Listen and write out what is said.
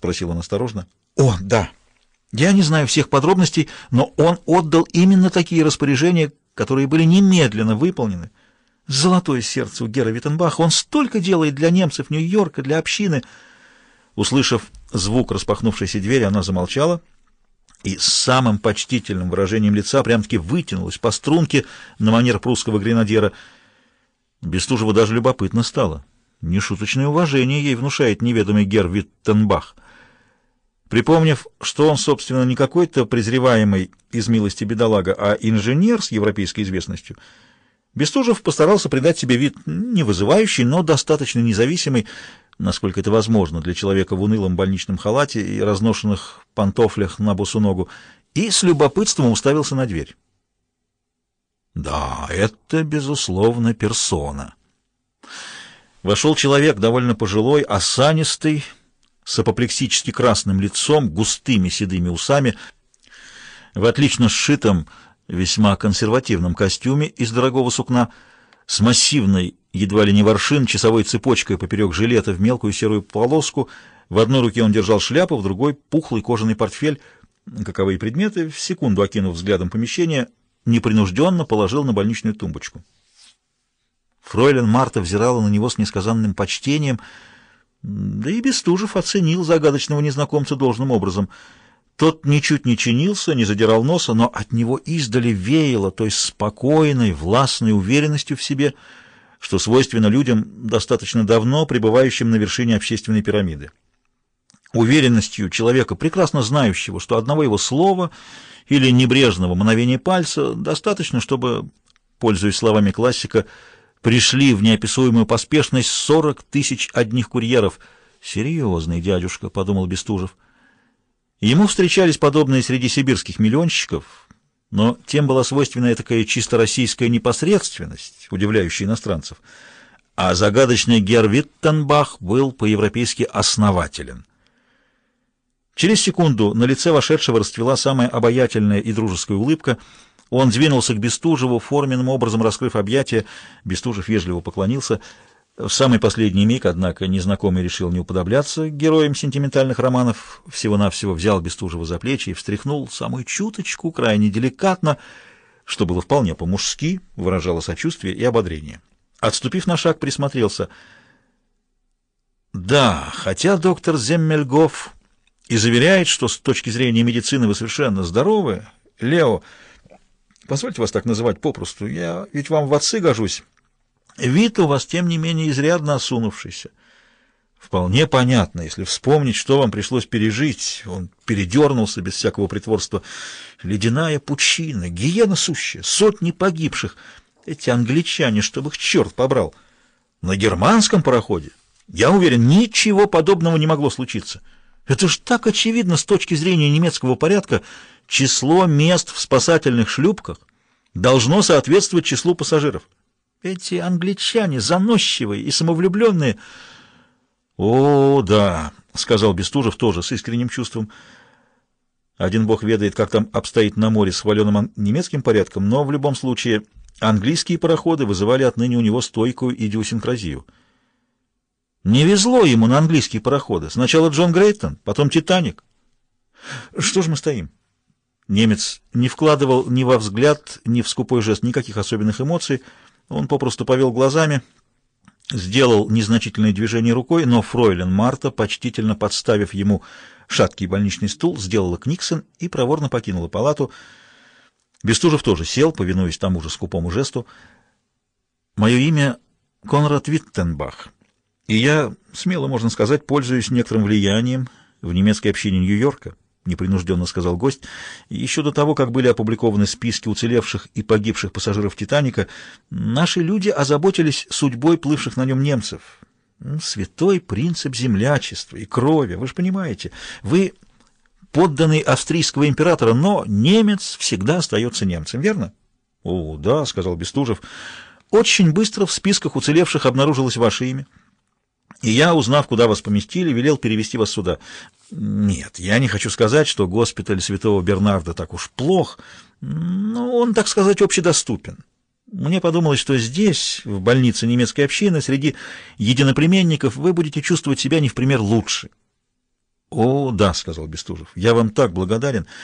спросил он осторожно. «О, да. Я не знаю всех подробностей, но он отдал именно такие распоряжения, которые были немедленно выполнены. Золотое сердце у Гера Виттенбаха. Он столько делает для немцев Нью-Йорка, для общины». Услышав звук распахнувшейся двери, она замолчала и с самым почтительным выражением лица прям-таки вытянулась по струнке на манер прусского гренадера. Бестужеву даже любопытно стало. Нешуточное уважение ей внушает неведомый Гер Виттенбах. Припомнив, что он, собственно, не какой-то презреваемый из милости бедолага, а инженер с европейской известностью, Бестужев постарался придать себе вид не вызывающий, но достаточно независимый, насколько это возможно для человека в унылом больничном халате и разношенных пантофлях на босу ногу, и с любопытством уставился на дверь. Да, это, безусловно, персона. Вошел человек довольно пожилой, осанистый, с апоплексически красным лицом, густыми седыми усами, в отлично сшитом, весьма консервативном костюме из дорогого сукна, с массивной, едва ли не воршин, часовой цепочкой поперек жилета в мелкую серую полоску. В одной руке он держал шляпу, в другой — пухлый кожаный портфель. Каковые предметы, в секунду окинув взглядом помещение, непринужденно положил на больничную тумбочку. Фройлен Марта взирала на него с несказанным почтением, да и Бестужев оценил загадочного незнакомца должным образом — тот ничуть не чинился, не задирал носа, но от него издали веяло той спокойной, властной уверенностью в себе, что свойственно людям, достаточно давно пребывающим на вершине общественной пирамиды. Уверенностью человека, прекрасно знающего, что одного его слова или небрежного мановения пальца достаточно, чтобы, пользуясь словами классика, пришли в неописуемую поспешность сорок тысяч одних курьеров. «Серьезный дядюшка», — подумал Бестужев, — Ему встречались подобные среди сибирских миллионщиков, но тем была свойственна такая чисто российская непосредственность, удивляющая иностранцев. А загадочный Гер Виттенбах был по-европейски основателен. Через секунду на лице вошедшего расцвела самая обаятельная и дружеская улыбка. Он двинулся к Бестужеву, форменным образом раскрыв объятия. Бестужев вежливо поклонился — в самый последний миг, однако, незнакомый решил не уподобляться героям сентиментальных романов, всего-навсего взял Бестужева за плечи и встряхнул самую чуточку, крайне деликатно, что было вполне по-мужски, выражало сочувствие и ободрение. Отступив на шаг, присмотрелся. «Да, хотя доктор Земмельгоф и заверяет, что с точки зрения медицины вы совершенно здоровы, Лео, позвольте вас так называть попросту, я ведь вам в отцы гожусь». Вид у вас, тем не менее, изрядно осунувшийся. Вполне понятно, если вспомнить, что вам пришлось пережить. Он передернулся без всякого притворства. Ледяная пучина, гиена сущая, сотни погибших. Эти англичане, чтобы их черт побрал. На германском пароходе, я уверен, ничего подобного не могло случиться. Это ж так очевидно с точки зрения немецкого порядка. Число мест в спасательных шлюпках должно соответствовать числу пассажиров. Эти англичане заносчивые и самовлюбленные. — О, да, — сказал Бестужев тоже с искренним чувством. Один бог ведает, как там обстоит на море с хваленым немецким порядком, но в любом случае английские пароходы вызывали отныне у него стойкую идиосинкразию. Не везло ему на английские пароходы. Сначала Джон Грейтон, потом Титаник. Что ж мы стоим? Немец не вкладывал ни во взгляд, ни в скупой жест никаких особенных эмоций, он попросту повел глазами, сделал незначительное движение рукой, но фройлен Марта, почтительно подставив ему шаткий больничный стул, сделала книксон и проворно покинула палату. Бестужев тоже сел, повинуясь тому же скупому жесту. «Мое имя Конрад Виттенбах, и я, смело можно сказать, пользуюсь некоторым влиянием в немецкой общине Нью-Йорка. — непринужденно сказал гость. «Еще до того, как были опубликованы списки уцелевших и погибших пассажиров «Титаника», наши люди озаботились судьбой плывших на нем немцев. Святой принцип землячества и крови, вы же понимаете. Вы подданный австрийского императора, но немец всегда остается немцем, верно?» «О, да», — сказал Бестужев. «Очень быстро в списках уцелевших обнаружилось ваше имя». И я, узнав, куда вас поместили, велел перевести вас сюда. Нет, я не хочу сказать, что госпиталь святого Бернарда так уж плох, но он, так сказать, общедоступен. Мне подумалось, что здесь, в больнице немецкой общины, среди единоплеменников, вы будете чувствовать себя не в пример лучше. О, да, сказал Бестужев. Я вам так благодарен.